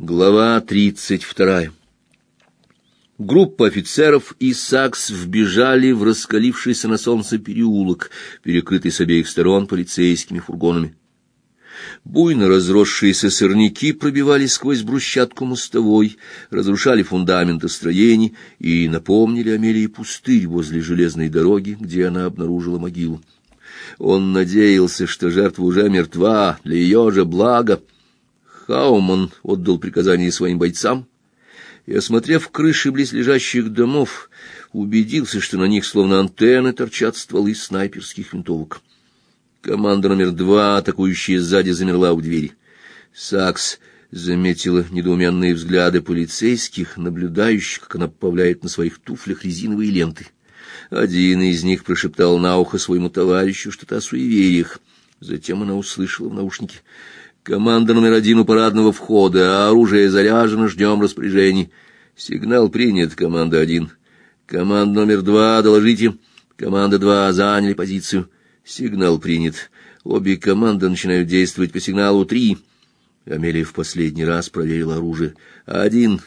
Глава тридцать вторая. Группа офицеров и САКС вбежали в раскалившийся на солнце переулок, перекрытый с обеих сторон полицейскими фургонами. Буйно разросшиеся сорняки пробивались сквозь брусчатку мостовой, разрушали фундаменты строений и напомнили Амелии пустырь возле железной дороги, где она обнаружила могилу. Он надеялся, что жертва уже мертва, для ее же блага. Хауман отдал приказание своим бойцам и, осмотрев крыши близлежащих домов, убедился, что на них словно антенны торчат стволы снайперских винтовок. Команда номер два, атакующая сзади, замерла у двери. Сакс заметила недоуменные взгляды полицейских, наблюдающих, как она поправляет на своих туфлях резиновые ленты. Один из них прошептал на ухо своему товарищу что-то о суевериях. Затем она услышала в наушнике — Команда номер один у парадного входа, а оружие заряжено, ждем распоряжений. Сигнал принят, команда один. Команда номер два, доложите. Команда два заняли позицию. Сигнал принят. Обе команды начинают действовать по сигналу три. Амелия в последний раз проверила оружие. Один.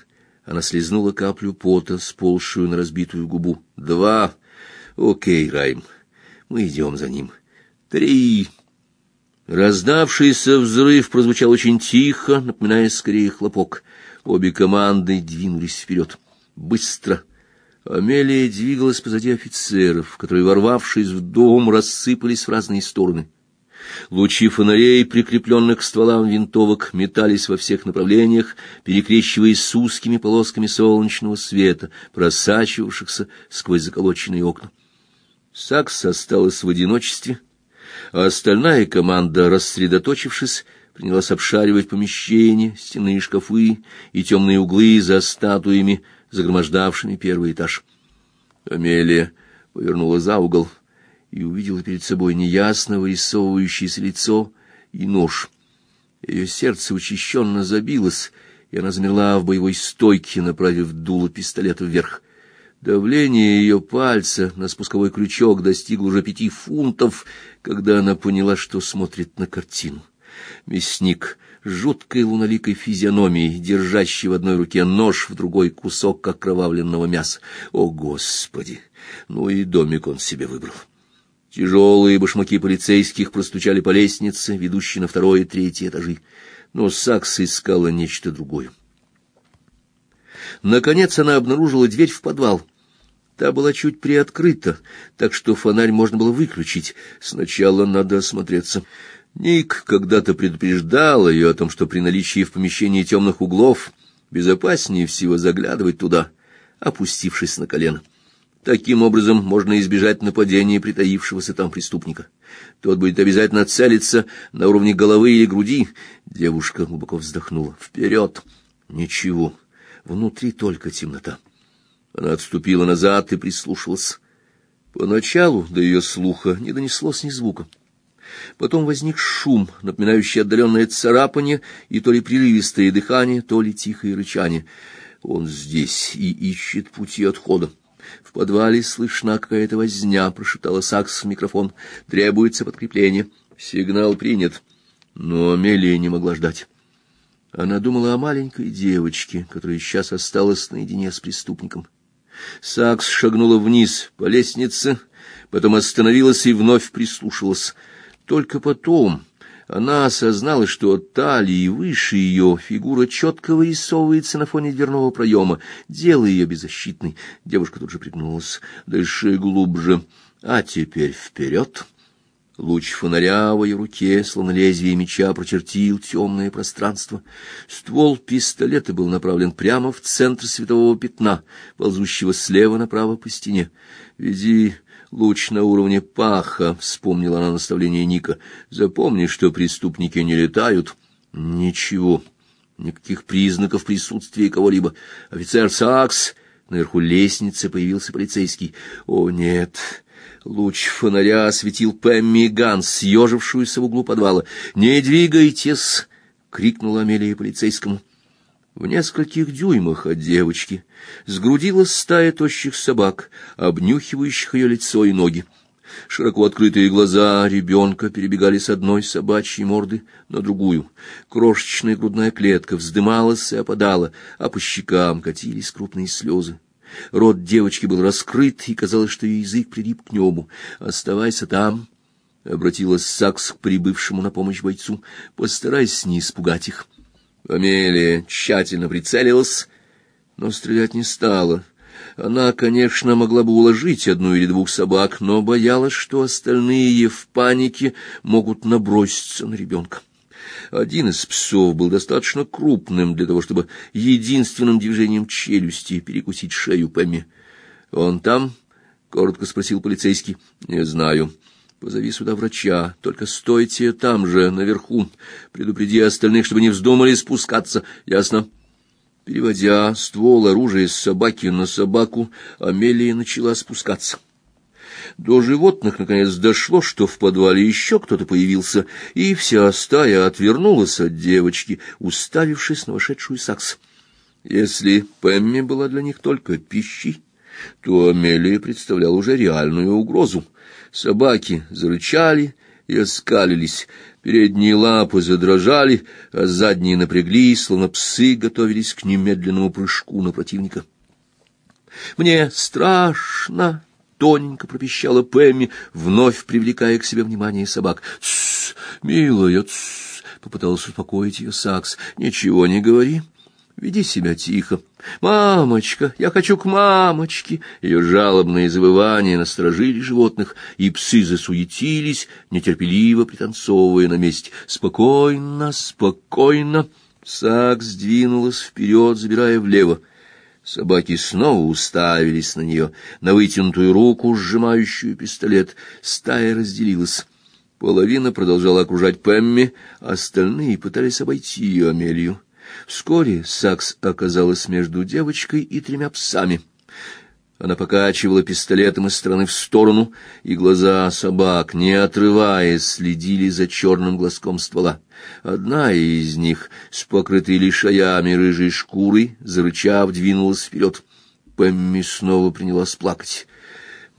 Она слезнула каплю пота, сползшую на разбитую губу. Два. Окей, Райм. Мы идем за ним. Три. Раздавшийся взрыв прозвучал очень тихо, напоминая скорее хлопок. Обе команды двинулись вперед. Быстро. Амелия двигалась позади офицеров, которые, ворвавшись в дом, рассыпались в разные стороны. Лучи фонарей, прикрепленных к стволам винтовок, метались во всех направлениях, перекрещиваясь с узкими полосками солнечного света, просачивавшихся сквозь заколоченные окна. Сакс осталась в одиночестве — а остальная команда, рассредоточившись, принялась обшаривать помещения, стены и шкафы и темные углы за статуями, загромождавшими первый этаж. Амелия повернула за угол и увидела перед собой неясно вырисовывающееся лицо и нож. Ее сердце учащенно забилось, и она замерла в боевой стойке, направив дуло пистолета вверх. Давление ее пальца на спусковой крючок достигло уже пяти фунтов, когда она поняла, что смотрит на картину. Мясник с жуткой луноликой физиономией, держащий в одной руке нож, в другой кусок окровавленного мяса. О, Господи! Ну и домик он себе выбрал. Тяжелые башмаки полицейских простучали по лестнице, ведущей на второй и третий этажи. Но Сакс искала нечто другое. Наконец она обнаружила дверь в подвал. Та была чуть приоткрыта, так что фонарь можно было выключить. Сначала надо осмотреться. Ник когда-то предупреждал ее о том, что при наличии в помещении темных углов безопаснее всего заглядывать туда, опустившись на колено. Таким образом можно избежать нападения притаившегося там преступника. Тот будет обязательно целиться на уровне головы или груди. Девушка глубоко вздохнула. Вперед! Ничего. Внутри только темнота. Она отступила назад и прислушалась. Поначалу до ее слуха не донеслось ни звука. Потом возник шум, напоминающий отдаленное царапание, и то ли прерывистое дыхание, то ли тихое рычание. Он здесь и ищет пути отхода. В подвале слышна какая-то возня, прошептала Сакс в микрофон. Требуется подкрепление. Сигнал принят. Но Амелия не могла ждать. Она думала о маленькой девочке, которая сейчас осталась наедине с преступником. Сакс шагнула вниз по лестнице, потом остановилась и вновь прислушалась. Только потом она осознала, что от талии выше ее фигура четко вырисовывается на фоне дверного проема, делая ее беззащитной. Девушка тут же пригнулась. «Дыши глубже. А теперь вперед!» Луч фонаря в ее руке, словно лезвие меча, прочертил темное пространство. Ствол пистолета был направлен прямо в центр светового пятна, ползущего слева направо по стене. «Веди луч на уровне паха», — вспомнила она наставление Ника. «Запомни, что преступники не летают». «Ничего, никаких признаков присутствия кого-либо. Офицер Сакс...» Наверху лестницы появился полицейский. «О, нет!» Луч фонаря осветил Пэмми Ганс, съежившуюся в углу подвала. «Не двигайтесь!» — крикнула Амелия полицейскому. В нескольких дюймах от девочки сгрудилась стая тощих собак, обнюхивающих ее лицо и ноги. Широко открытые глаза ребенка перебегали с одной собачьей морды на другую. Крошечная грудная клетка вздымалась и опадала, а по щекам катились крупные слезы. Рот девочки был раскрыт, и казалось, что ее язык прилип к небу. «Оставайся там», — обратилась Сакс к прибывшему на помощь бойцу. «Постарайся не испугать их». Амелия тщательно прицелилась, но стрелять не стала. Она, конечно, могла бы уложить одну или двух собак, но боялась, что остальные в панике могут наброситься на ребенка. Один из псов был достаточно крупным для того, чтобы единственным движением челюсти перекусить шею Пэмми. «Он там?» — коротко спросил полицейский. «Не знаю». Позови сюда врача, только стойте там же, наверху. Предупреди остальных, чтобы не вздумали спускаться, ясно?» Переводя ствол оружия с собаки на собаку, Амелия начала спускаться. До животных наконец дошло, что в подвале еще кто-то появился, и вся стая отвернулась от девочки, уставившись на вошедшую сакс. Если Пэмми была для них только пищей, то Амелия представляла уже реальную угрозу. Собаки зарычали и оскалились, передние лапы задрожали, а задние напряглись, словно псы готовились к немедленному прыжку на противника. «Мне страшно!» — тоненько пропищала Пэмми, вновь привлекая к себе внимание собак. «Тссс, милая, тссс!» — попытался успокоить ее Сакс. «Ничего не говори». Веди себя тихо. Мамочка, я хочу к мамочке. Ее жалобные завывания насторожили животных, и псы засуетились, нетерпеливо пританцовывая на месте. Спокойно, спокойно. Сак сдвинулась вперед, забирая влево. Собаки снова уставились на нее, на вытянутую руку, сжимающую пистолет. Стая разделилась. Половина продолжала окружать Пэмми, остальные пытались обойти ее Амелию. Вскоре Сакс оказалась между девочкой и тремя псами. Она покачивала пистолетом из стороны в сторону, и глаза собак, не отрываясь, следили за черным глазком ствола. Одна из них, с покрытой лишаями рыжей шкурой, зарычав, двинулась вперед. Пэмми снова принялась плакать.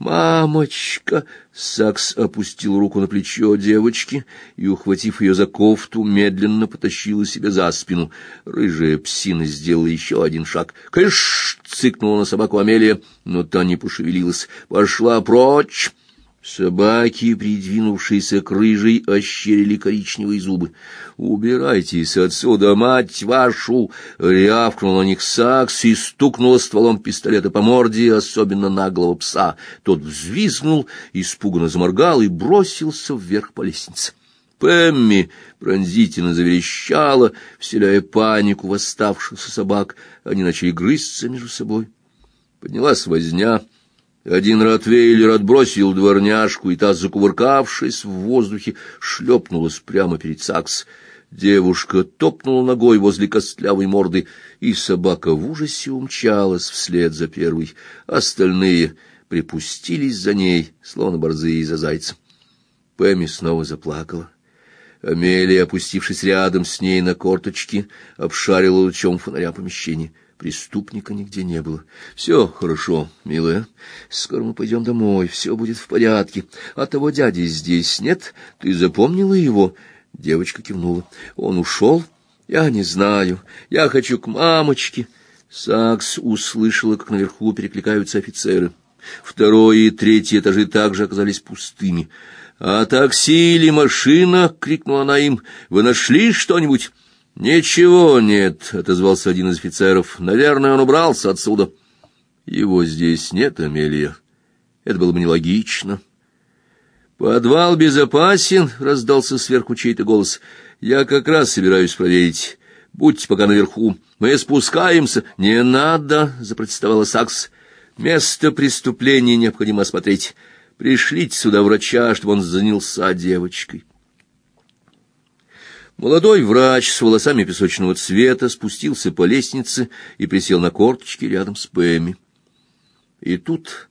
«Мамочка!» Сакс опустил руку на плечо девочки и, ухватив ее за кофту, медленно потащила себя за спину. Рыжая псина сделала еще один шаг. «Кыш!» — цыкнула на собаку Амелия, но та не пошевелилась. «Пошла прочь!» Собаки, придвинувшиеся к рыжей, ощерили коричневые зубы. «Убирайтесь отсюда, мать вашу!» — рявкнул на них сакс и стукнула стволом пистолета по морде, особенно наглого пса. Тот взвизгнул, испуганно заморгал и бросился вверх по лестнице. Пэмми пронзительно заверещала, вселяя панику в оставшихся собак. Они начали грызться между собой. Поднялась возня — один ротвейлер отбросил дворняжку, и та, закувыркавшись в воздухе, шлепнулась прямо перед Сакс. Девушка топнула ногой возле костлявой морды, и собака в ужасе умчалась вслед за первой. Остальные припустились за ней, словно борзые за зайцем. Пэмми снова заплакала. Амелия, опустившись рядом с ней на корточки, обшарила лучом фонаря помещение. Преступника нигде не было. Все хорошо, милая. Скоро мы пойдем домой, все будет в порядке. А того дяди здесь нет? Ты запомнила его? Девочка кивнула. Он ушел? Я не знаю. Я хочу к мамочке. Сакс услышала, как наверху перекликаются офицеры. Второй и третий этажи также оказались пустыми. «А такси или машина?» — крикнула она им. «Вы нашли что-нибудь?» «Ничего нет», — отозвался один из офицеров. «Наверное, он убрался отсюда». «Его здесь нет, Амелия. Это было бы нелогично». «Подвал безопасен», — раздался сверху чей-то голос. «Я как раз собираюсь проверить. Будьте пока наверху. Мы спускаемся». «Не надо», — запротестовала Сакс. «Место преступления необходимо осмотреть. Пришлите сюда врача, чтобы он занялся девочкой». Молодой врач с волосами песочного цвета спустился по лестнице и присел на корточки рядом с Пэмми. И тут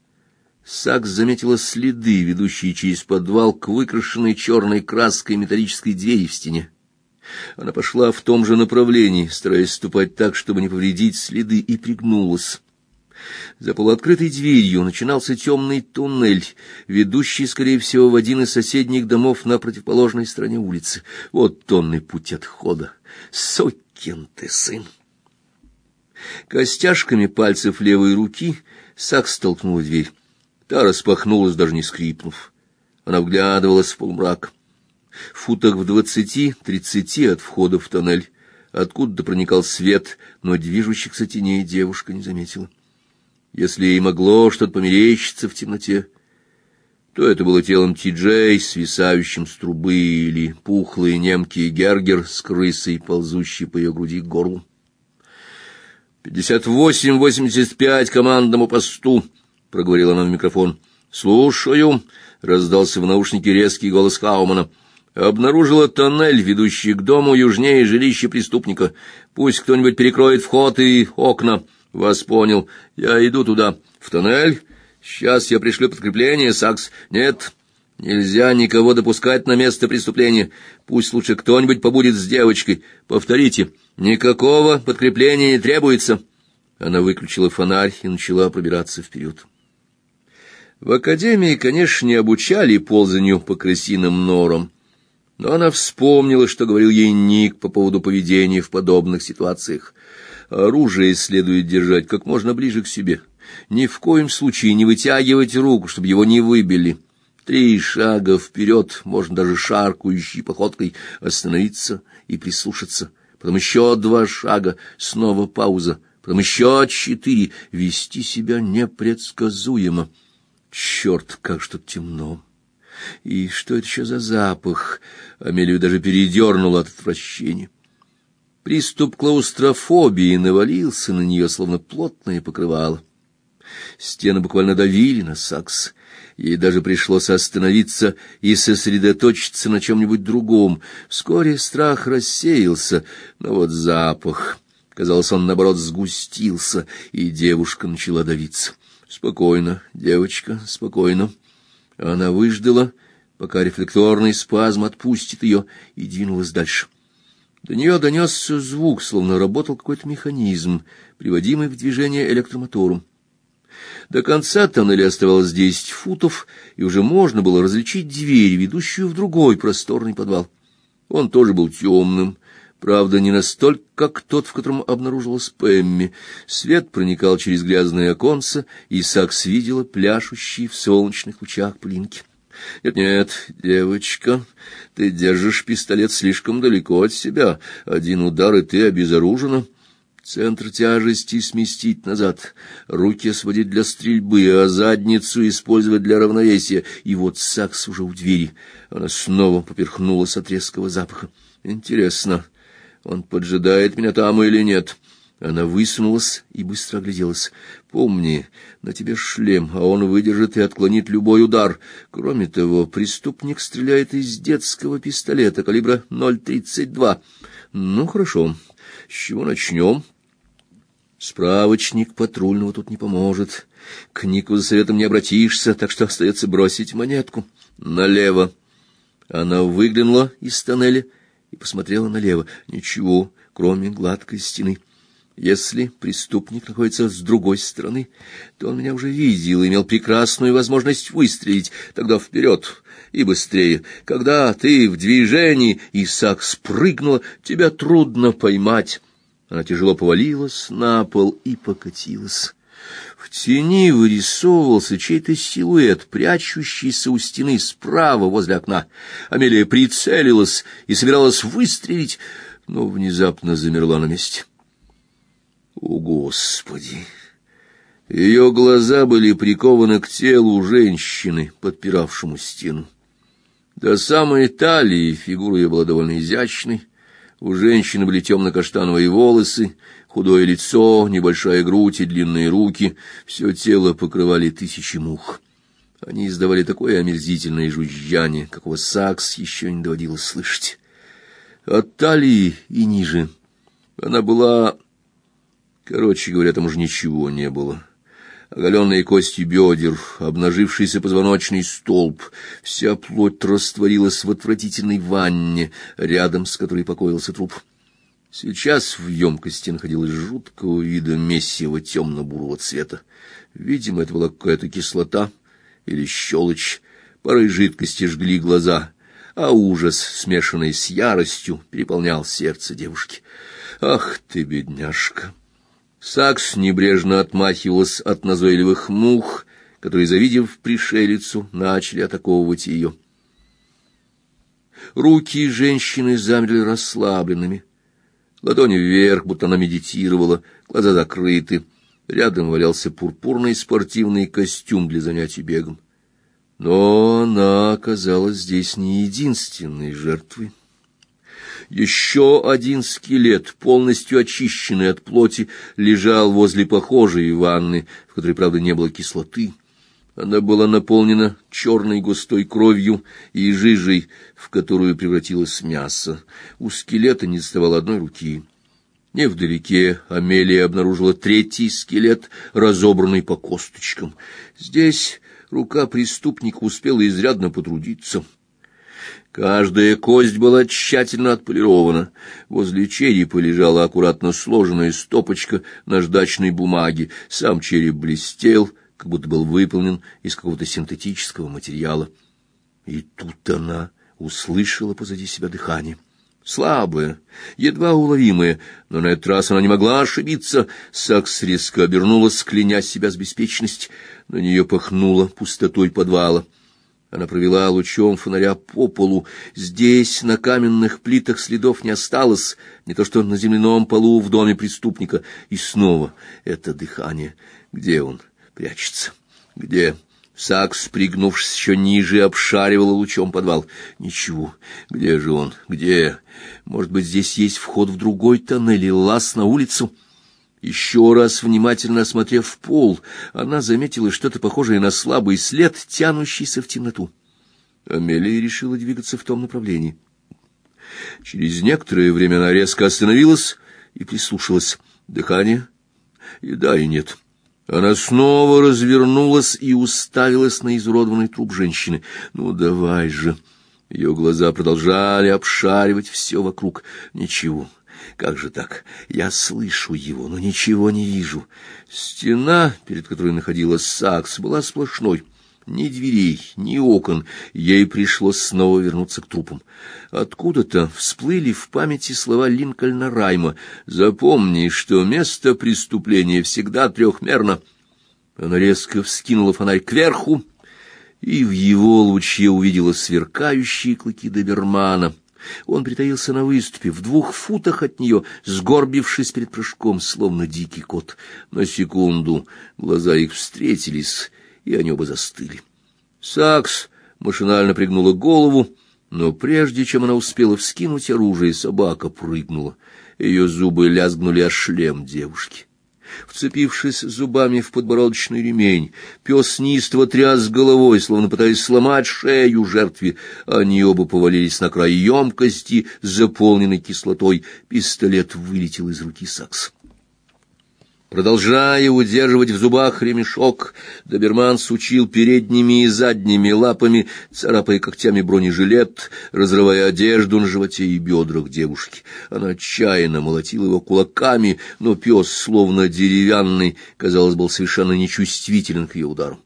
Сакс заметила следы, ведущие через подвал к выкрашенной черной краской металлической двери в стене. Она пошла в том же направлении, стараясь ступать так, чтобы не повредить следы, и пригнулась. За полуоткрытой дверью начинался темный туннель, ведущий, скорее всего, в один из соседних домов на противоположной стороне улицы. Вот тонный путь отхода. Сокин ты сын! Костяшками пальцев левой руки Сакс столкнул дверь. Та распахнулась, даже не скрипнув. Она вглядывалась в полумрак. В футах в двадцати-тридцати от входа в тоннель откуда-то проникал свет, но движущихся теней девушка не заметила. Если ей могло что-то померещиться в темноте, то это было телом Ти-Джей, свисающим с трубы, или пухлый немкий Гергер с крысой, ползущей по ее груди к горлу. «Пятьдесят восемь, восемьдесят пять командному посту», — проговорила она в микрофон. «Слушаю», — раздался в наушнике резкий голос Хаумана. «Обнаружила тоннель, ведущий к дому южнее жилища преступника. Пусть кто-нибудь перекроет вход и окна». Вас понял. Я иду туда, в тоннель. Сейчас я пришлю подкрепление, Сакс. Нет, нельзя никого допускать на место преступления. Пусть лучше кто-нибудь побудет с девочкой. Повторите, никакого подкрепления не требуется. Она выключила фонарь и начала пробираться вперед. В академии, конечно, не обучали ползанию по крысиным норам, но она вспомнила, что говорил ей Ник по поводу поведения в подобных ситуациях. Оружие следует держать как можно ближе к себе. Ни в коем случае не вытягивать руку, чтобы его не выбили. Три шага вперед, можно даже шаркающей походкой остановиться и прислушаться. Потом еще два шага, снова пауза. Потом еще четыре. Вести себя непредсказуемо. Черт, как что темно. И что это еще за запах? Амелию даже передернуло от отвращения. Приступ клаустрофобии навалился на нее, словно плотное покрывало. Стены буквально давили на сакс. Ей даже пришлось остановиться и сосредоточиться на чем-нибудь другом. Вскоре страх рассеялся, но вот запах... Казалось, он, наоборот, сгустился, и девушка начала давиться. «Спокойно, девочка, спокойно». Она выждала, пока рефлекторный спазм отпустит ее, и двинулась дальше. До нее донесся звук, словно работал какой-то механизм, приводимый в движение электромотором. До конца тоннеля оставалось десять футов, и уже можно было различить дверь, ведущую в другой просторный подвал. Он тоже был темным, правда, не настолько, как тот, в котором обнаружилась Пэмми. Свет проникал через грязное оконце, и Сакс видела пляшущие в солнечных лучах пылинки. Нет-нет, девочка, ты держишь пистолет слишком далеко от себя. Один удар, и ты обезоружена. Центр тяжести сместить назад, руки сводить для стрельбы, а задницу использовать для равновесия. И вот Сакс уже у двери. Она снова поперхнулась от резкого запаха. Интересно, он поджидает меня там или нет?» Она высунулась и быстро огляделась. Помни, на тебе шлем, а он выдержит и отклонит любой удар. Кроме того, преступник стреляет из детского пистолета калибра 0.32. Ну, хорошо. С чего начнем? Справочник патрульного тут не поможет. К Нику за советом не обратишься, так что остается бросить монетку. Налево. Она выглянула из тоннеля и посмотрела налево. Ничего, кроме гладкой стены. Если преступник находится с другой стороны, то он меня уже видел и имел прекрасную возможность выстрелить. Тогда вперед и быстрее. Когда ты в движении, Исаак спрыгнула, тебя трудно поймать. Она тяжело повалилась на пол и покатилась. В тени вырисовывался чей-то силуэт, прячущийся у стены справа возле окна. Амелия прицелилась и собиралась выстрелить, но внезапно замерла на месте. О, Господи! Ее глаза были прикованы к телу женщины, подпиравшему стену. До самой талии фигура ее была довольно изящной. У женщины были темно-каштановые волосы, худое лицо, небольшая грудь и длинные руки. Все тело покрывали тысячи мух. Они издавали такое омерзительное жужжание, какого сакс еще не доводилось слышать. От талии и ниже она была Короче говоря, там уже ничего не было. Оголенные кости бедер, обнажившийся позвоночный столб, вся плоть растворилась в отвратительной ванне, рядом с которой покоился труп. Сейчас в емкости находилось жуткого вида месиво темно-бурого цвета. Видимо, это была какая-то кислота или щелочь. Порой жидкости жгли глаза, а ужас, смешанный с яростью, переполнял сердце девушки. «Ах ты, бедняжка!» Сакс небрежно отмахивался от назойливых мух, которые, завидев пришелицу, начали атаковывать ее. Руки женщины замерли расслабленными. Ладони вверх, будто она медитировала, глаза закрыты. Рядом валялся пурпурный спортивный костюм для занятий бегом. Но она оказалась здесь не единственной жертвой. Еще один скелет, полностью очищенный от плоти, лежал возле похожей ванны, в которой, правда, не было кислоты. Она была наполнена черной густой кровью и жижей, в которую превратилось мясо. У скелета не доставало одной руки. Невдалеке Амелия обнаружила третий скелет, разобранный по косточкам. Здесь рука преступника успела изрядно потрудиться. Каждая кость была тщательно отполирована. Возле черепа лежала аккуратно сложенная стопочка наждачной бумаги. Сам череп блестел, как будто был выполнен из какого-то синтетического материала. И тут она услышала позади себя дыхание. Слабое, едва уловимое, но на этот раз она не могла ошибиться. Сакс резко обернулась, кляня себя с беспечность. На нее пахнуло пустотой подвала. Она провела лучом фонаря по полу. Здесь на каменных плитах следов не осталось, не то что на земляном полу в доме преступника. И снова это дыхание. Где он прячется? Где? Сакс, пригнувшись еще ниже, обшаривал лучом подвал. Ничего. Где же он? Где? Может быть, здесь есть вход в другой тоннель или лаз на улицу? Еще раз внимательно осмотрев пол, она заметила что-то похожее на слабый след, тянущийся в темноту. Амелия решила двигаться в том направлении. Через некоторое время она резко остановилась и прислушалась. Дыхание? И да, и нет. Она снова развернулась и уставилась на изуродованный труп женщины. «Ну, давай же!» Ее глаза продолжали обшаривать все вокруг. «Ничего, как же так? Я слышу его, но ничего не вижу. Стена, перед которой находилась Сакс, была сплошной. Ни дверей, ни окон. Ей пришлось снова вернуться к трупам. Откуда-то всплыли в памяти слова Линкольна Райма. «Запомни, что место преступления всегда трехмерно». Она резко вскинула фонарь кверху, и в его луче увидела сверкающие клыки добермана — он притаился на выступе, в двух футах от нее, сгорбившись перед прыжком, словно дикий кот. На секунду глаза их встретились, и они оба застыли. Сакс машинально пригнула голову, но прежде чем она успела вскинуть оружие, собака прыгнула. Ее зубы лязгнули о шлем девушки. Вцепившись зубами в подбородочный ремень, пес неистово тряс головой, словно пытаясь сломать шею жертве. Они оба повалились на край емкости, заполненной кислотой. Пистолет вылетел из руки Сакс. Продолжая удерживать в зубах ремешок, доберман сучил передними и задними лапами, царапая когтями бронежилет, разрывая одежду на животе и бедрах девушки. Она отчаянно молотила его кулаками, но пес, словно деревянный, казалось, был совершенно нечувствителен к ее удару.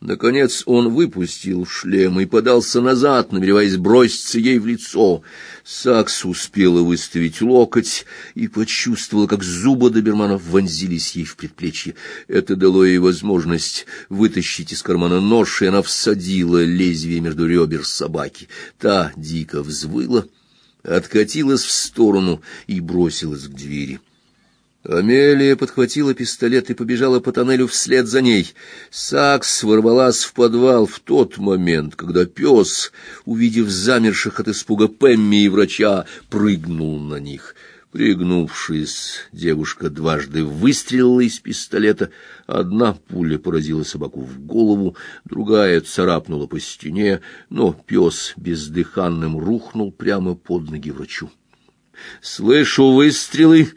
Наконец он выпустил шлем и подался назад, намереваясь броситься ей в лицо. Сакс успела выставить локоть и почувствовала, как зубы доберманов вонзились ей в предплечье. Это дало ей возможность вытащить из кармана нож, и она всадила лезвие между ребер собаки. Та дико взвыла, откатилась в сторону и бросилась к двери. Амелия подхватила пистолет и побежала по тоннелю вслед за ней. Сакс ворвалась в подвал в тот момент, когда пес, увидев замерших от испуга Пемми и врача, прыгнул на них. Пригнувшись, девушка дважды выстрелила из пистолета. Одна пуля поразила собаку в голову, другая царапнула по стене, но пес бездыханным рухнул прямо под ноги врачу. «Слышу выстрелы!»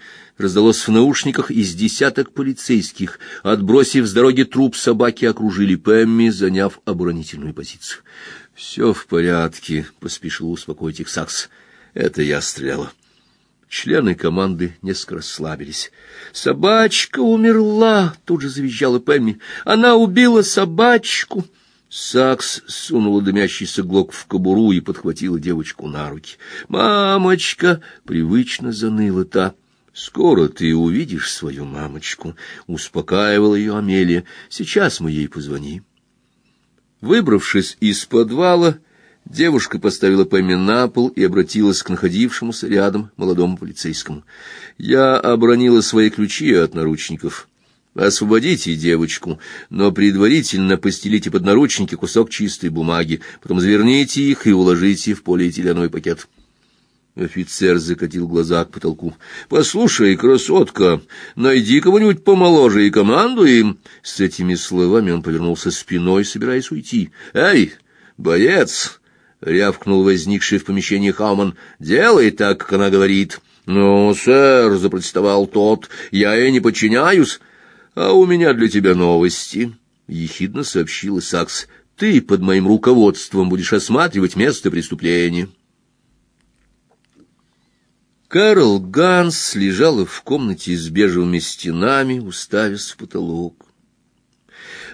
Раздалось в наушниках из десяток полицейских. Отбросив с дороги труп, собаки окружили Пэмми, заняв оборонительную позицию. «Все в порядке», — поспешил успокоить их Сакс. «Это я стреляла». Члены команды несколько расслабились. «Собачка умерла!» — тут же завизжала Пэмми. «Она убила собачку!» Сакс сунула дымящийся глок в кобуру и подхватила девочку на руки. «Мамочка!» — привычно заныла та. «Скоро ты увидишь свою мамочку», — успокаивала ее Амелия. «Сейчас мы ей позвоним». Выбравшись из подвала, девушка поставила Пэмми на пол и обратилась к находившемуся рядом молодому полицейскому. «Я обронила свои ключи от наручников». Освободите девочку, но предварительно постелите под наручники кусок чистой бумаги, потом заверните их и уложите в полиэтиленовый пакет. Офицер закатил глаза к потолку. «Послушай, красотка, найди кого-нибудь помоложе и командуй им!» С этими словами он повернулся спиной, собираясь уйти. «Эй, боец!» — рявкнул возникший в помещении Хауман. «Делай так, как она говорит». «Ну, сэр», — запротестовал тот, — «я ей не подчиняюсь». «А у меня для тебя новости», — ехидно сообщил Исакс. «Ты под моим руководством будешь осматривать место преступления». Карл Ганс лежала в комнате с бежевыми стенами, уставясь в потолок.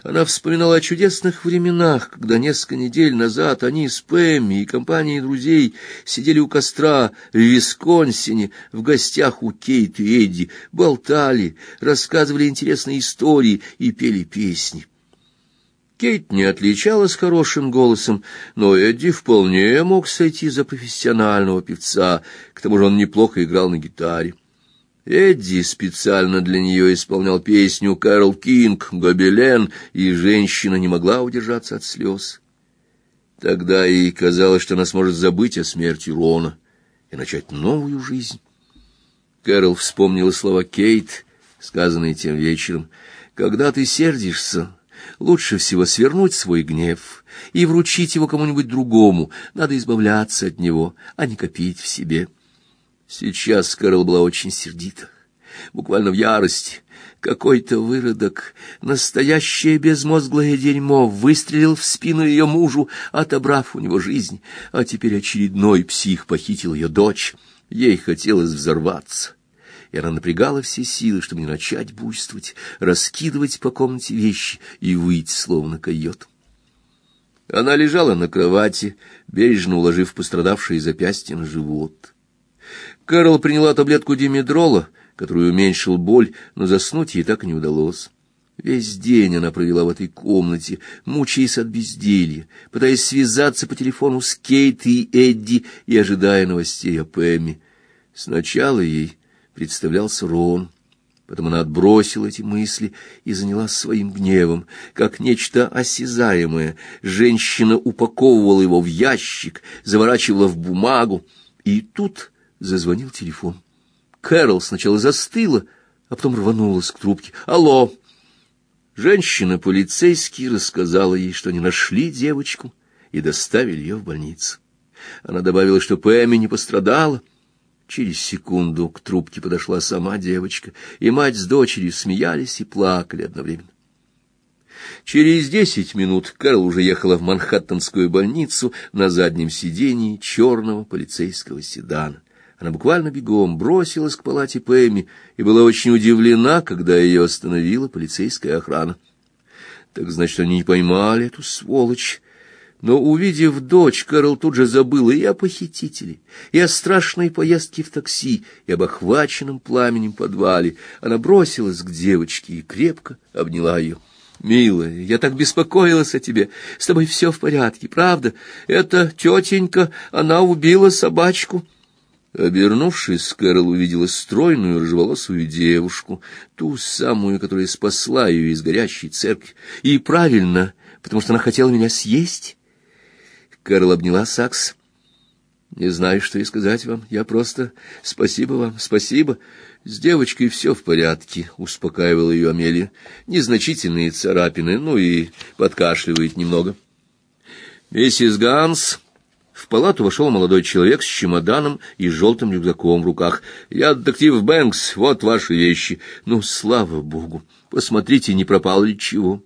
Она вспоминала о чудесных временах, когда несколько недель назад они с Пэмми и компанией друзей сидели у костра в Висконсине, в гостях у Кейт и Эдди, болтали, рассказывали интересные истории и пели песни. Кейт не отличалась хорошим голосом, но Эдди вполне мог сойти за профессионального певца, к тому же он неплохо играл на гитаре. Эдди специально для нее исполнял песню «Кэрол Кинг», «Гобелен», и женщина не могла удержаться от слез. Тогда ей казалось, что она сможет забыть о смерти Рона и начать новую жизнь. Кэрол вспомнила слова Кейт, сказанные тем вечером. «Когда ты сердишься, лучше всего свернуть свой гнев и вручить его кому-нибудь другому. Надо избавляться от него, а не копить в себе». Сейчас Кэрол была очень сердита, буквально в ярости. Какой-то выродок, настоящее безмозглое дерьмо, выстрелил в спину ее мужу, отобрав у него жизнь, а теперь очередной псих похитил ее дочь. Ей хотелось взорваться, и она напрягала все силы, чтобы не начать буйствовать, раскидывать по комнате вещи и выйти, словно койот. Она лежала на кровати, бережно уложив пострадавшие запястья на живот. Кэрол приняла таблетку димедрола, которую уменьшил боль, но заснуть ей так и не удалось. Весь день она провела в этой комнате, мучаясь от безделья, пытаясь связаться по телефону с Кейт и Эдди и ожидая новостей о Пэмми. Сначала ей представлялся Рон, потом она отбросила эти мысли и занялась своим гневом. Как нечто осязаемое, женщина упаковывала его в ящик, заворачивала в бумагу, и тут Зазвонил телефон. Кэрол сначала застыла, а потом рванулась к трубке. «Алло!» Женщина-полицейский рассказала ей, что они нашли девочку и доставили ее в больницу. Она добавила, что Пэмми не пострадала. Через секунду к трубке подошла сама девочка, и мать с дочерью смеялись и плакали одновременно. Через десять минут Карл уже ехала в Манхэттенскую больницу на заднем сидении черного полицейского седана. Она буквально бегом бросилась к палате Пэмми и была очень удивлена, когда ее остановила полицейская охрана. Так значит, они не поймали эту сволочь. Но, увидев дочь, Кэрол тут же забыла и о похитителе, и о страшной поездке в такси, и об охваченном пламенем подвале. Она бросилась к девочке и крепко обняла ее. «Милая, я так беспокоилась о тебе. С тобой все в порядке, правда? Это тетенька, она убила собачку». Обернувшись, Кэрол увидела стройную рыжеволосую девушку, ту самую, которая спасла ее из горящей церкви. И правильно, потому что она хотела меня съесть. Кэрол обняла Сакс. Не знаю, что и сказать вам. Я просто... Спасибо вам, спасибо. С девочкой все в порядке, — успокаивала ее Амелия. Незначительные царапины, ну и подкашливает немного. Миссис Ганс в палату вошел молодой человек с чемоданом и желтым рюкзаком в руках. «Я детектив Бэнкс, вот ваши вещи. Ну, слава богу! Посмотрите, не пропало ли чего».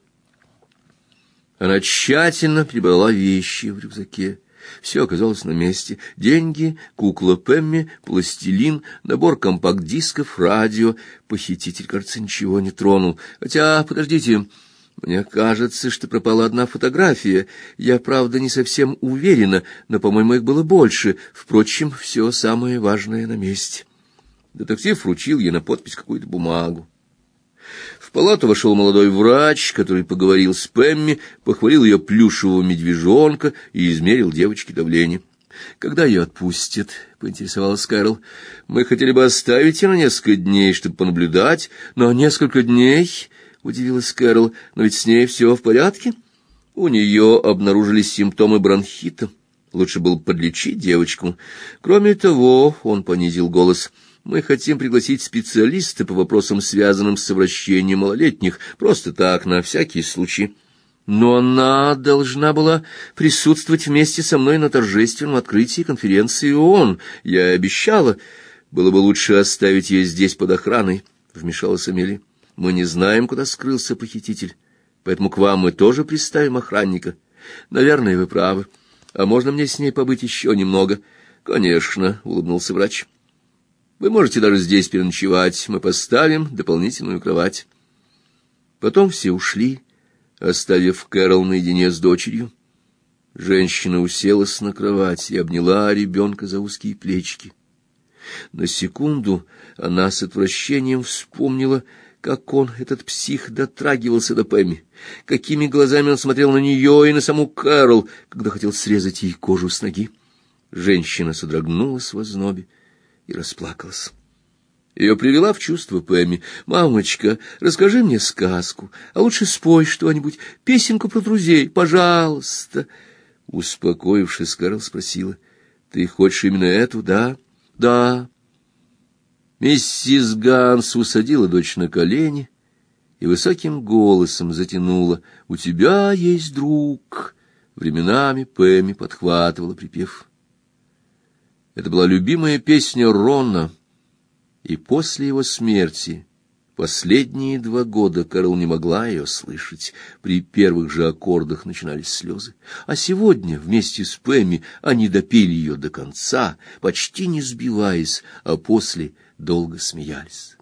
Она тщательно прибрала вещи в рюкзаке. Все оказалось на месте. Деньги, кукла Пемми, пластилин, набор компакт-дисков, радио. Похититель, кажется, ничего не тронул. Хотя, подождите, мне кажется, что пропала одна фотография. Я, правда, не совсем уверена, но, по-моему, их было больше. Впрочем, все самое важное на месте. Детектив вручил ей на подпись какую-то бумагу. В палату вошел молодой врач, который поговорил с Пемми, похвалил ее плюшевого медвежонка и измерил девочке давление. «Когда ее отпустят?» — поинтересовалась Кэрол. «Мы хотели бы оставить ее на несколько дней, чтобы понаблюдать, но несколько дней...» — удивилась Кэрол. «Но ведь с ней все в порядке?» У нее обнаружились симптомы бронхита. Лучше было подлечить девочку. Кроме того, он понизил голос — мы хотим пригласить специалиста по вопросам, связанным с совращением малолетних, просто так, на всякий случай. Но она должна была присутствовать вместе со мной на торжественном открытии конференции ООН. Я обещала. Было бы лучше оставить ее здесь под охраной, — вмешалась Амели. Мы не знаем, куда скрылся похититель, поэтому к вам мы тоже приставим охранника. Наверное, вы правы. А можно мне с ней побыть еще немного? — Конечно, — улыбнулся врач. Вы можете даже здесь переночевать. Мы поставим дополнительную кровать. Потом все ушли, оставив Кэрол наедине с дочерью. Женщина уселась на кровать и обняла ребенка за узкие плечики. На секунду она с отвращением вспомнила, как он, этот псих, дотрагивался до Пэмми, какими глазами он смотрел на нее и на саму Кэрол, когда хотел срезать ей кожу с ноги. Женщина содрогнулась в ознобе и расплакалась. Ее привела в чувство Пэмми. «Мамочка, расскажи мне сказку, а лучше спой что-нибудь, песенку про друзей, пожалуйста». Успокоившись, Кэрол спросила, «Ты хочешь именно эту, да?» «Да». Миссис Ганс усадила дочь на колени и высоким голосом затянула, «У тебя есть друг». Временами Пэмми подхватывала припев. Это была любимая песня Рона, и после его смерти последние два года Карл не могла ее слышать. При первых же аккордах начинались слезы. А сегодня вместе с Пэмми они допели ее до конца, почти не сбиваясь, а после долго смеялись.